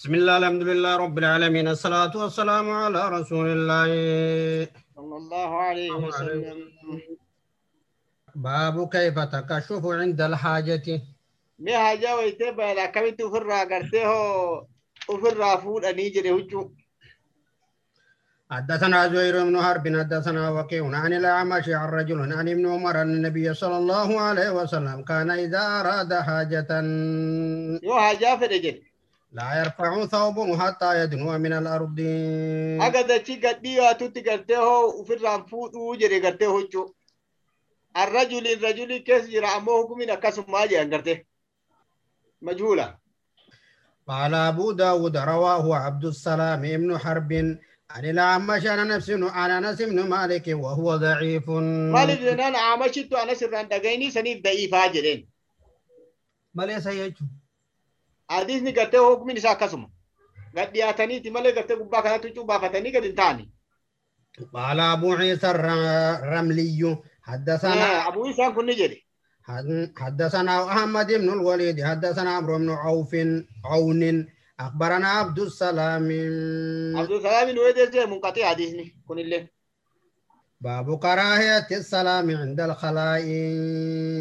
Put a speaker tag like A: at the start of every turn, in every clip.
A: بسم الله الحمد لله رب العالمين الصلاة والسلام على رسول الله.
B: صلى الله عليه وسلم.
A: باب كيف تكشف عند الحاجة؟
B: مي حاجة بلا كميت فرا قرته وفرا فود أني جري هجو.
A: حدثنا زهير بن حرب حدثنا وكيع عن الأعمش عن رجل عن ابن عمر أن النبي صلى الله عليه وسلم كان إذا أراد حاجة.
B: يو حاجة فرجل
A: لا يرفع ثوبه حتى يدنو من الأرض.
B: أقد تشي قدي واتوتي قرته وفرا فود وجري قرته هجو الرجل الرجل كيس جرى أمو حكمين أكسم ما جي قرته مجهولة.
A: قال أبو داود رواه عبد السلام ابن حرب عن الأعمش عن نفس عن أنس بن مالك وهو ضعيف.
B: مالك جنان عامشتو أنا سران دقيني سنيف ضعيفا جرين
A: ما ليس
B: حديثني قرته حكمين إسا أكسم قد ياتني تمالي قرته قبا كانت تشوبا فتني قد انتاني
A: قال أبو عيسى الرملي حدثنا
B: أبو إسان كن جري
A: حدثنا أحمد بن الوليد حدثنا عمرو بن عوف عون أخبرنا عبد السلام
B: عبد السلام الويدس منقطع حديثني كن اللي
A: باب كراهية السلام عند الخلاء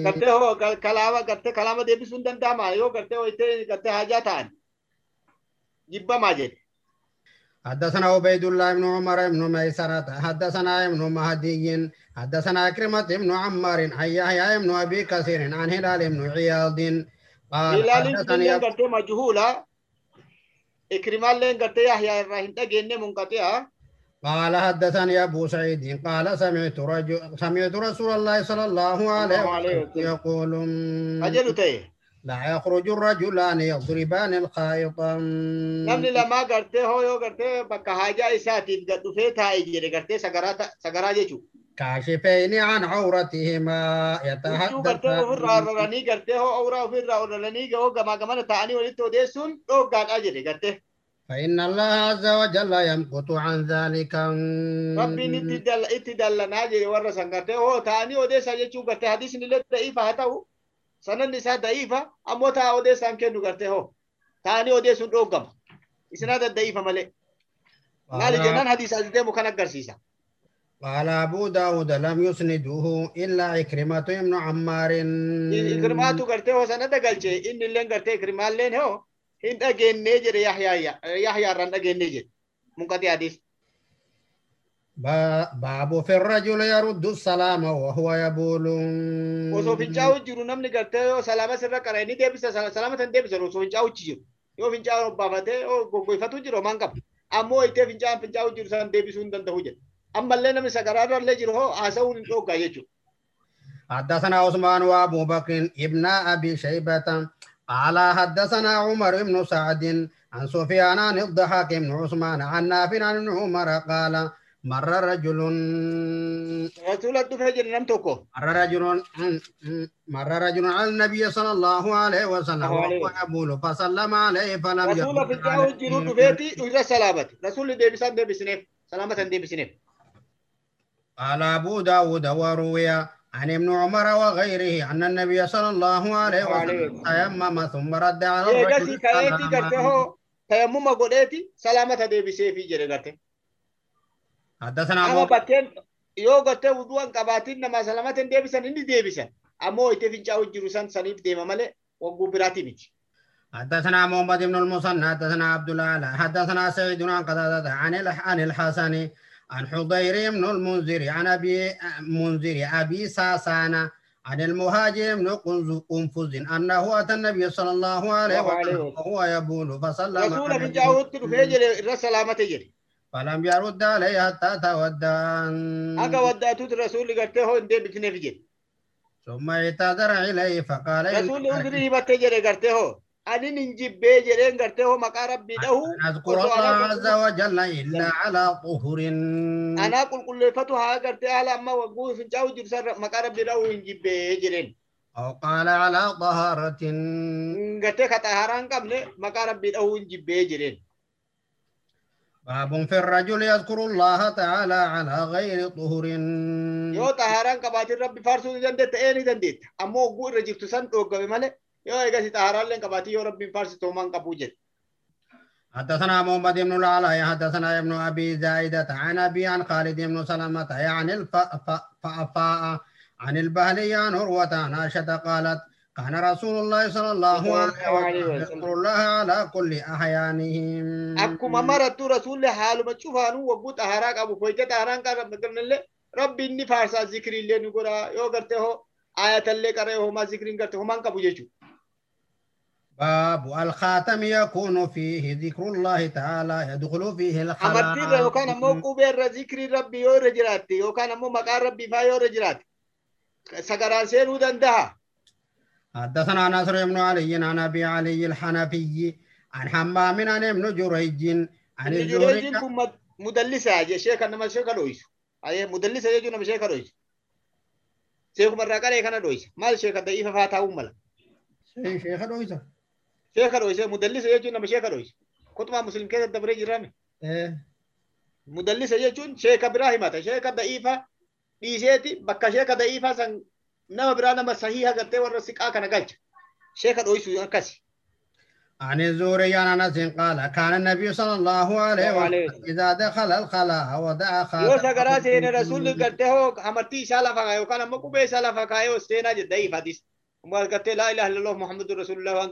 B: قرته هو كلامة قرته كلامة دي بسون دنداما يو قرته ويته قرته حاجاتان. جبا ما جري
A: حدثنا عبيد الله بن عمر بن ميسرة حدثنا ابن مهدي حدثنا كرمة بن عمار عن يحيى بن أبي كثير عن هلال بن عياض. قال حدثني
B: لين قرته مجهولة إكرمال لين قرته يحيى الرحيم تجيني منقطع
A: قال حدثني أبو سعيد قال سمعت رجل سمعت رسول الله صلى الله عليه وسلم يقول
B: أمم،
A: لا يخرج الرجلان يضربان الخيط
B: أمم، نعم لا ما قرت هو قرت بك حاجة ايسات قد في تاي جير قرت سغرات سغرات جو
A: كاشفين عن عورتهما يتحدث
B: رغني قرت هو اورا في رغني جو كما كما تاني ولتو ديسون أو قاجري قرت
A: فإن الله عز وجل يمقت عن ذلك
B: itti dal- itti dallanaa jedhe warra san gartee hoo ta'anii odeessaa jechuu gartee hadiisni illee da'iifa haa ta'u sananni isaa da'iifa ammoo ta'a odeessaan kennu gartee hoo ta'anii odeessuun dhooggama. Isinaa dadda'iifa malee. Maali jennaan hadiisaa deemu kan agarsiisa.
A: قال أبو داود لم يسنده إلا عكرمة بن عمار
B: Ikrimaatu gartee hoo sanada galchee inni illee gartee ikrimaalleen hoo hin dhageennee jedhe yahyaarraan dhageennee jedhe munqati hadiis.
A: با- باب في الرجل يرد السلام وهو يبول
B: Osoo fincaa'u jiru namni gartee yoo salaama sirra qara inni deebisa sala- salaama tan deebisa osoo fincaa'u jiru yoo fincaa'u obbaafatee yoo goggoifatu jiru homaan qaba. Ammoo ittee fincaa'an fincaa'u jiru san deebisuu hin danda'u jedhe. Ammallee namni sagaraarrallee jiru hoo haasa'uun hin dhooggaa jechuudha.
A: حدثنا عثمان وابو بكر ابن ابي شيبه قال حدثنا عمر بن سعد عن سفيان عن الضحاك بن عثمان عن نافع عن عمر قال مر رجل
B: dhufee jedhe nam tokko.
A: مر رجل مر رجل على النبي صلى الله عليه وسلم وهو يبول فسلم عليه فلم
B: Rasuula
A: يرد
B: fincaa'u jiru
A: عليه.
B: dhufeeti irra salaamate. Rasuulli deebisaan deebisineef salaama tan deebisineef.
A: قال أبو داود وروي عن ابن عمر وغيره أن النبي صلى الله عليه وسلم تيمم ثم رد على
B: إيه،
A: الرجل حدثنا أبو
B: بكر يو قلت وضوء قباتين نما سلامات ديبسان إني ديبسان أمو إتفين جاو جروسان سنيف ديما مالي وقو براتي بيج.
A: حدثنا محمد بن المصنى حدثنا عبد الله حدثنا سيدنا قدادة عن الحسن عن حضير بن المنذر عن أبي منذر أبي ساسان عن المهاجر بن قنفذ أنه أتى النبي صلى الله عليه وسلم. وهو يبول
B: Rasuula
A: عليه
B: fincaa'uutti dhufee jedhe irra salaamate jedhe.
A: فلم يرد عليه حتى تودع
B: Akka waddaatuutti rasuulli gartee hoo hin deebisineef jedhe.
A: ثم اعتذر إليه فقال
B: Rasuulli uzrii himattee jedhe gartee hoo. أن ننجب بيجرين قرته مكارا بده
A: أذكر الله عز وجل إلا على طهر.
B: أنا أقول كل فتوها قرته على أما وقوه في جاو جرسر مكارا بده ننجب بيجرين
A: أو قال على طهارة.
B: قرته كطهارا قبل مكارا بده ننجب بيجرين
A: باب في الرجل يذكر الله تعالى على غير طهر.
B: يو طهارا قبل ربي فارسو جندت أيني جندت أما وقوه رجل تسان توقف ملي يو ايغا سي تهارال لين كباتي يو ربي فارس تومان كابوجيت
A: حدثنا محمد بن لالا حدثنا ابن ابي زايدة عن ابي عن خالد بن سلمة عن الفأفاء عن البهلي عن عروة ناشد قالت كان رسول الله صلى الله عليه وسلم يذكر الله على كل احيانهم
B: اكو ممرت رسول الله حال ما تشوفه انو وقت احراق ابو فوجه تهران قال مثلا له ربي اني فارس ذكر لي نقول يو كرتهو ايات اللي كره هو ما ذكرين كرتهو ما كبجهو
A: باب الخاتم يكون فيه ذكر الله تعالى يدخل فيه
B: yookaan ammoo qubeerra zikrii rabbii yoo irra jiraatte yookaan ammoo maqaan rabbii faa yoo irra jiraatte sagaraan seenuu danda'a.
A: حدثنا نصر بن علي عن ابي علي الحنفي عن حمام عن ابن جريج عن الزهري
B: Jireejiin kun mad- mudallisa jechee kan nama ishee ka dho'isu. Ayee mudallisa jechuun nama ishee ka dho'isu. Sheekuma irraa qaree kana dho'isa. Maal ishee ka
A: شيخ
B: jechuun nama ishee ka dho'isu. Kutumaa muslim keessa dabree jirame.
A: إيه
B: Mudallisa jechuun sheeka biraa himata. Sheeka da'iifa dhiiseeti bakka sheeka da'iifaa san nama biraa nama sahiha gartee warra siqaa kana galcha. Sheeka dho'isu akkasi.
A: عن الزهري عن انس قال كان النبي صلى الله عليه
B: الله
A: وسلم اذا دخل الخلاء ودعا
B: Yoo
A: خاتمه
B: sagaraa seene rasuulli gartee hoo amartii isaa lafa kaa'e yookaan ammoo qubee isaa lafa kaa'e yoo seenaa jedhe da'iifaatis. Ammoo gartee laa ilaaha illallah muhammadu rasulullah waan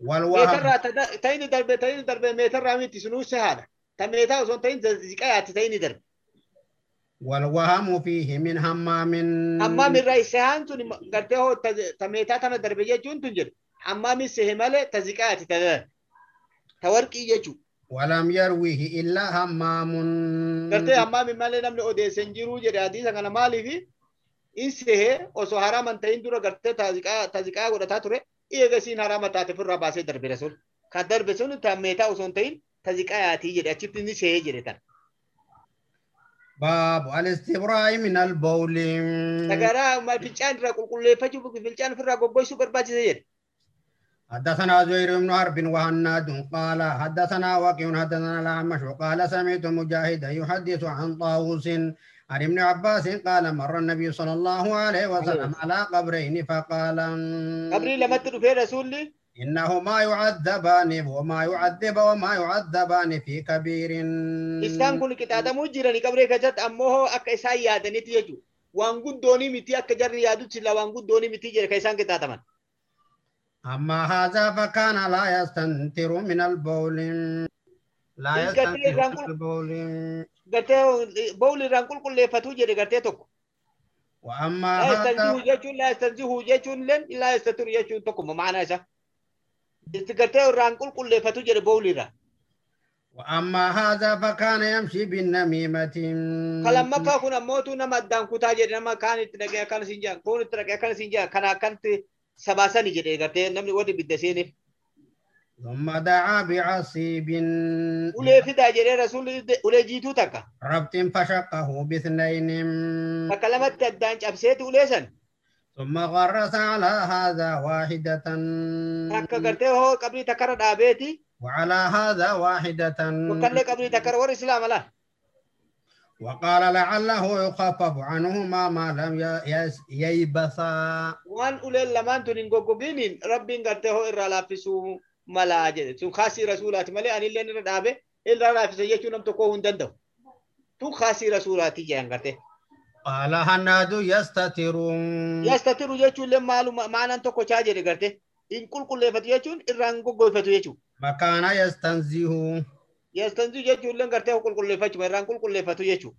B: Meetarraa ta'ini darbe ta'ini darbe meetarraa miti sunuu sehaadha. Ta meetaa osoo hin ta'in ziqayaatti ta'ini darbe.
A: والوهم فيه من همام
B: ta meetaa tana darbe jechuun tun jedhe. Hammaamin sehe malee ta ziqayaatti ta darbe. Ta warqii jechuudha.
A: ولم يرويه إلا همام
B: gartee hammaamin malee namni odeessan jiruu jedhe hadiisa kana maaliifi in sehee osoo haraman ta'in dura gartee taziqaa godhataa ture eegasiin harama taate ofirraa baasee darbe rasul kan darbe sun meetaa osoo hin ta'in taziqaa yaatii jedhe achitti inni sehee jedhe tan
A: باب الاستبراء من البول
B: sagaraa fincaan irraa qulqulleeffachuu fincaan ofirraa goggoysuu barbaachise jedhe
A: حدثنا زهير بن حرب وهناد قال حدثنا وكيع حدثنا الأعمش قال سمعت مجاهدا يحدث عن طاووس عن ابن عباس قال مر النبي صلى الله عليه وسلم أيوه. على قبرين فقال
B: قبرين لما في رسول لي؟
A: إنهما يعذبان وما يعذب وما يعذبان في كبير.
B: إسلام كل كتابة مجرى نكبر إيه كجت أمه أك إسحاق يادني تيجو وانقود دوني متي أك جر يادو تلا وانقود دوني متي جر كيسان كتابة من.
A: أما هذا فكان لا يستنتر من البول. لا
B: كان
A: من البول
B: gartee bowli irraan qulqulleeffatuu jedhe gartee tokko
A: وأما
B: لا يستنزه jechuun لا يستنزه jechuun len لا يستتر tokkuma maanaa isa itti gartee irraan qulqulleeffatu jedhe bowli irraa
A: وأما هذا فكان يمشي بالنميمة
B: kalammakkaa kun ammootu nama addaan kutaa jedhe nama kaan itti dhaqee akkana siin jaa kun itti dhaqee akkana siin jaa kana akkanti sabaasani jedhe gartee namni warri bidda seeniif
A: ثم دعا بعصيب
B: ulee fidaa jedhee rasuulli ulee jiituu takka
A: ربط فشقه باثنين
B: addaan cabseeti ulee san
A: ثم غرس على هذا واحدة
B: takka gartee hoo qabrii takkarra dhaabeeti
A: وعلى هذا واحدة
B: qabrii takkarra warri islaama laa
A: وقال لعله يخفف عنهما ما لم ي- يس- ييبسا
B: waan uleen lamaan tun hin goggoginiin rabbiin gartee hoo irraa laaffisuu malaa jedhe sun kaasii rasuulaati malee anilleen irra dhaabe irraa laaffisa jechuu nam tokkoo hin danda'u tun kaasii rasuulaati jedhan gartee
A: قال هناد يستتر
B: yastatiru jechuun illee maaluma maanaan tokko chaa jedhe gartee hin qulqulleeffatu jechuun irraan goggoifatu jechuu
A: مكان يستنزه
B: yastanzu jechuun illee gartee qulqulleeffachuma irraan qulqulleeffatu jechuu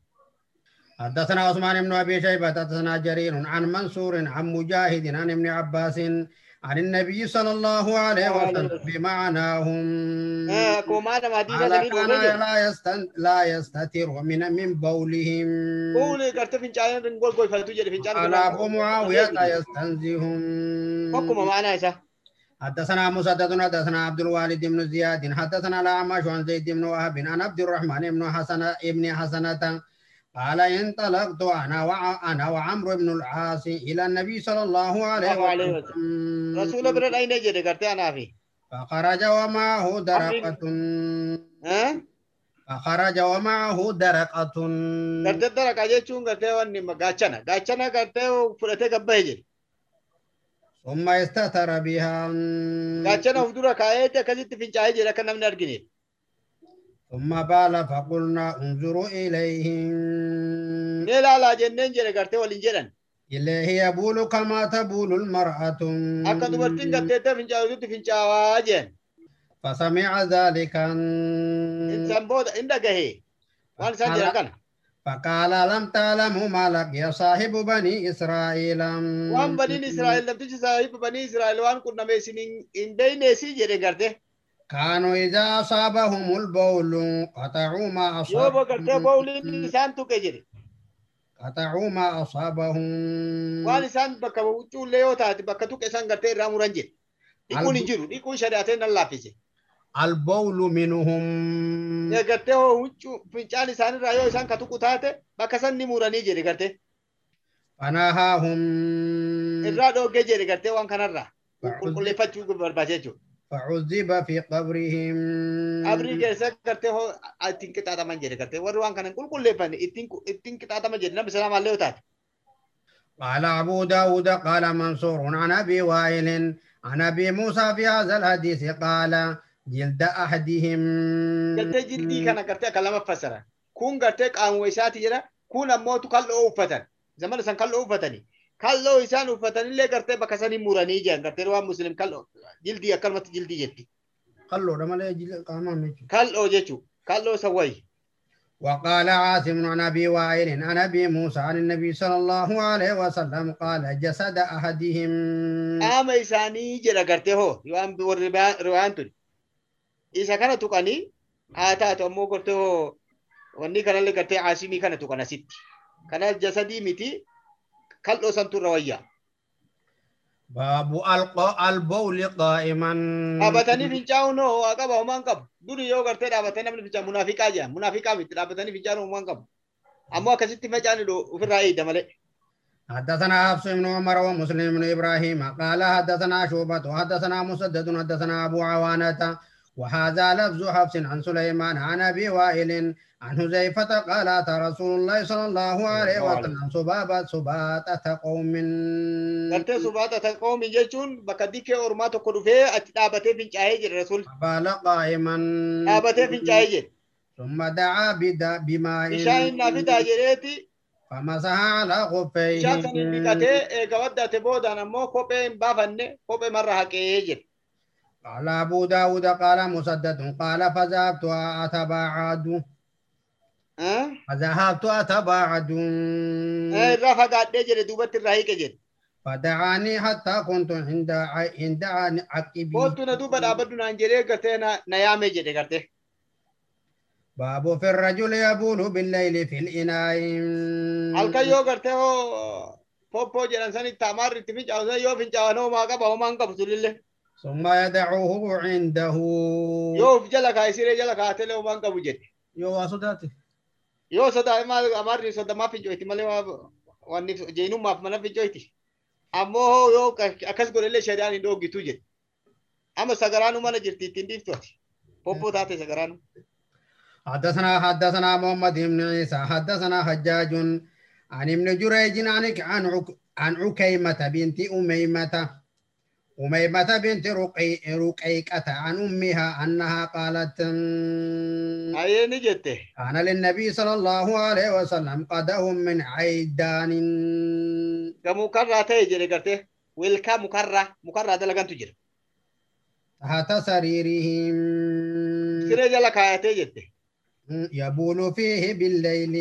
A: حدثنا عثمان بن ابي شيبه حدثنا جرير عن منصور عن مجاهد عن ابن عباس عن النبي صلى الله عليه وسلم. بمعناهم. قال
B: sanii
A: كان لا يستن لا يستتر من من بولهم.
B: fincaan
A: قال أبو معاوية يستنزهم حدثنا مسدد حدثنا عبد الوالد بن زياد حدثنا الأعمش عن زيد بن وهب عن عبد الرحمن بن حسن ابن حسنة قال انطلقت أنا وع أنا وعمرو بن العاص إلى النبي صلى الله عليه وسلم.
B: رسول برا أين جري قرتي أنا في
A: فخرج ومعه درقة.
B: ها؟
A: فخرج ومعه درقة.
B: قرتي درك أجيتشون قرتي واني ما قاچنا قاچنا قرتي وفرتي قبه جري
A: ثم استتر بها.
B: قاچنا فدورا كايتة كزيت فينچاي جري كنا من أرجني
A: ثم بال فقلنا انظروا إليهم
B: نيلا لا جنن جري قرتي ولين جرن
A: إليه يبول كما تبول المرأة
B: akka dubartiin gatteette fincaa'uutti fincaawaa jeen
A: فسمع ذلك
B: booda in dhagahe waan isaan jedhan kana
A: فقال لم تعلموا ما لك يا صاحب بني إسرائيل
B: waan baniin israa'el namtichi saahiba banii israa'el waan qunname isin hin beeyneesii jedhe garte
A: كانوا إذا أصابهم البول قطعوا ما
B: yoo bo gartee
A: أصابهم
B: bowliin isaan tuqe jedhe
A: قطعوا ما أصابهم
B: waan isaan bakka huccuullee yoo taate bakka tuqe isaan gartee irraa muran jedhe dhiquun hin jiru dhiquun shari'atee nan laaffise
A: البول منهم
B: Ee gartee hoo huccuu fincaan isaanirraa yoo isaan ka tuqu taate bakka san ni muranii jedhe gartee
A: فنهاهم
B: irraa dhoogge jedhe
A: فعذب في قبرهم
B: abrii keessa gartee hoo ittiin qixaataman jedhe gartee warri waan kana hin qulqulleeffanne ittiin ittiin qixaataman jedhe namni salaamallee yoo taate.
A: قال أبو داود قال منصور عن أبي وائل عن أبي موسى في هذا الحديث قال جلد أحدهم
B: jildii kana gartee akka lama fassara. Kun gartee qaamuma isaati jedha. Kun ammootu kalloo uffatan. Zamana san kalloo uffatani. Kalloo isaan uffatanillee gartee bakka sanii muranii jiran gartee waan muslim kalloo jildii akkanumatti jildii jetti.
A: لا يجي قاما ميجي.
B: Kalloo jechuun kalloo sawwayi.
A: وقال عاصم عن أبي وائل عن أبي موسى عن النبي صلى الله عليه وسلم قال جسد
B: Qaama isaanii jedha gartee hoo waan warri riwaan tun. Isa kana tuqanii haa taatu ammoo gartee hoo wanni kanallee gartee caasimii kana tuqan asitti. Kana jasadii miti kalloo santu irra wayyaa.
A: باب ألقى البول قائما
B: Dhaabatanii fincaa'uun hoo haa qaba homaan qabu. Duri yoo gartee dhaabatanii namni fincaa'u munaafiqaa jedhan. Munaafiqaa miti dhaabatanii fincaa'uun homaan qabu. Ammoo akkasitti fincaa'an ofirraa eeyda malee.
A: حدثنا حفص بن عمر ومسلم بن إبراهيم قال حدثنا شعبة وحدثنا مسدد حدثنا ابو عوانة وهذا لفظ حفص عن سليمان عن أبي وائل عن هزيفة قال أتى رسول الله صلى الله عليه وسلم سبابة سبابة قوم.
B: قلت سبابة قوم يجون بكديك ورمات كروفي اتابت في جاهج الرسول
A: قال قائما.
B: اتابت في جاهج
A: ثم دعا بدا
B: بما إن بدا جريتي
A: فمسح على خفيه
B: شاتني بكاتي غودت إيه بودا مو كوبين بافن كوبي مرة كيجي
A: قال أبو داود قال مسدد قال فذهبت أتباعد
B: Ah?
A: فذهبت أتباعد
B: Eh, fagaadhee jedhe duubatti irraa hiike jedhe.
A: فدعاني حتى كنت عند عند عقبي
B: naan jedhee gartee na na yaame jedhe gartee.
A: باب في الرجل يبول بالليل في الإناء
B: hoo poppoo jedhan sanitti amaarri itti fincaa'u san yoo fincaa'an homaa qaba homaa hin qabu sulillee.
A: ثم يدعوه عنده.
B: يو جلك هاي سيري جلك هاتي لو بانك بوجت يو صداتي
A: يو صدا
B: ما أمر صدا ما في جويتي. مالي وان جينو ما في في جويتي. أمو يو إكس غوري لي شريان دو جيتو جي أمو سغرانو ما نجرتي تندي توت بوبو داتي سغرانو
A: حدثنا حدثنا محمد بن عيسى. حدثنا حجاج عن ابن جريج عن عكيمة بنت أميمة. أميمة بنت رقي رقي كتا عن أمها أنها قالت
B: أي نجت
A: أنا للنبي صلى الله عليه وسلم قدهم من عيدان.
B: كم مكرة تيجي لقرتي ويلك مكرة مكرة ده لقان تجير
A: تحت سريرهم.
B: سريج لك هاي تيجي
A: يبول فيه بالليل.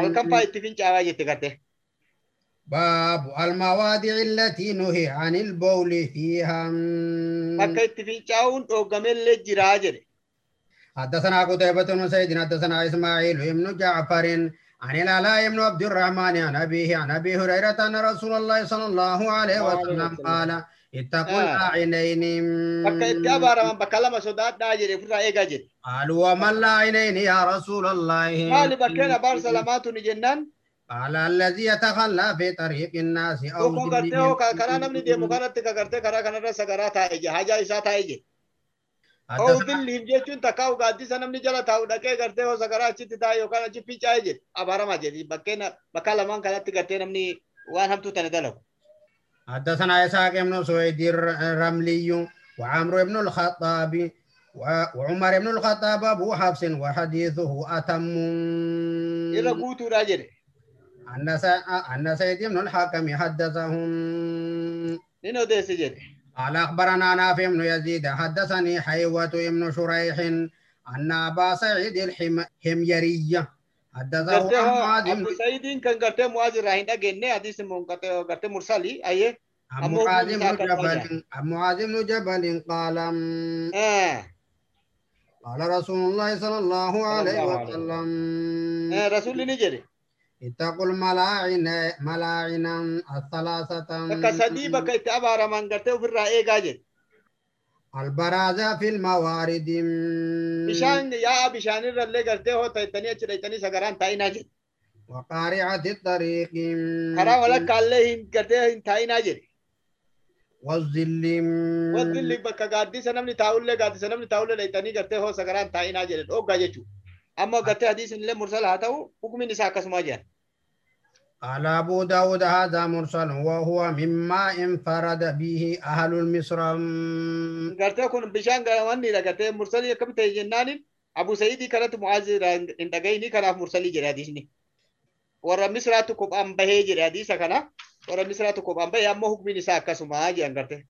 B: هل كم فايت فين جاوا جت قرتي؟
A: باب المواضع التي نهي عن البول فيها.
B: Bakka itti fincaa'uun dhooggamellee jiraa jedhe.
A: حدثنا قتيبة بن سعيد حدثنا إسماعيل بن جعفر عن العلاء بن عبد الرحمن عن أبيه عن أبي هريرة أن رسول الله صلى الله عليه وسلم. قال اتقوا
B: itti abaaraman bakka lama sodaadhaa jedhe ofirraa eegaa jedhe.
A: قالوا وما اللاعنين يا رسول الله؟
B: bakkeen abaarsa lamaatu ni
A: قال الذي يتخلى في طريق الناس
B: gartee hoo ka- karaa
A: ذلهم
B: namni deemu kanatti ka gartee karaa kanarra sagaraa taa'e je hajaa isaa taa'e je oo
A: حدثنا
B: dillihim jechuun takkaa gaaddisa namni jala taa'u dhaqee gartee hoo sagaraa achitti taa'e yookaan achi fincaa'e jedhe abaaramaa jedhe bakkeen bakka lamaan kanatti gartee namni waan hamtuu tana dalagu
A: حدثنا إسحاق بن سويد الرملي وعمرو بن الخطاب وعمر بن الخطاب أبو حفص وحديثه أتم
B: irra guutuudha jedhe
A: أن سيد بن الحكم حدثهم
B: nin odeesse jedhe
A: قال أخبرنا نافع بن يزيد حدثني حيوة بن شريح أن أبا سعيد الحميري حدثه معاذ بن
B: gartee mu'aaz irraa hin dhageenye hadiisi mun gartee mursalii ayyee
A: عن
B: أمو
A: معاذ
B: بن
A: جبل معاذ بن جبل قال قال رسول الله صلى الله عليه وسلم
B: ni jedhe
A: اتقوا الملاعن ملاعنا الثلاثة
B: bakka sadii bakka itti abaaraman gartee ofirraa eegaa jedhe
A: البراز في الموارد
B: yaa'a bishaanirra illee gartee hoo ta'ettanii achi dhaytanii sagaraan taa'inaa jedhe
A: وقارعة الطريق
B: karaa walakkaallee hin gartee hin taa'inaa jedhe
A: والظل
B: wadilli bakka gaaddisa namni taa'ullee gaaddisa namni taa'ullee dhaytanii gartee hoo sagaraan taa'inaa jedhe dhoggaa jechuu amma gartee hadiisin illee mursala haa ta'u hukumin isaa akkasuma jedhan
A: قال أبو داود هذا مرسل وهو مما انفرد به أهل
B: bishaan gawanniidha gartee mursalii akkam ta'e jennaanin abu sa'idii kanatti mu'aazii irraa hin dhagayini kanaaf mursalii jedhe hadiisni warra misraatu kophaan bahee jedhe hadiisa kana warra misraatu kophaan bahee amma hukumin isaa akkasuma jedhan gartee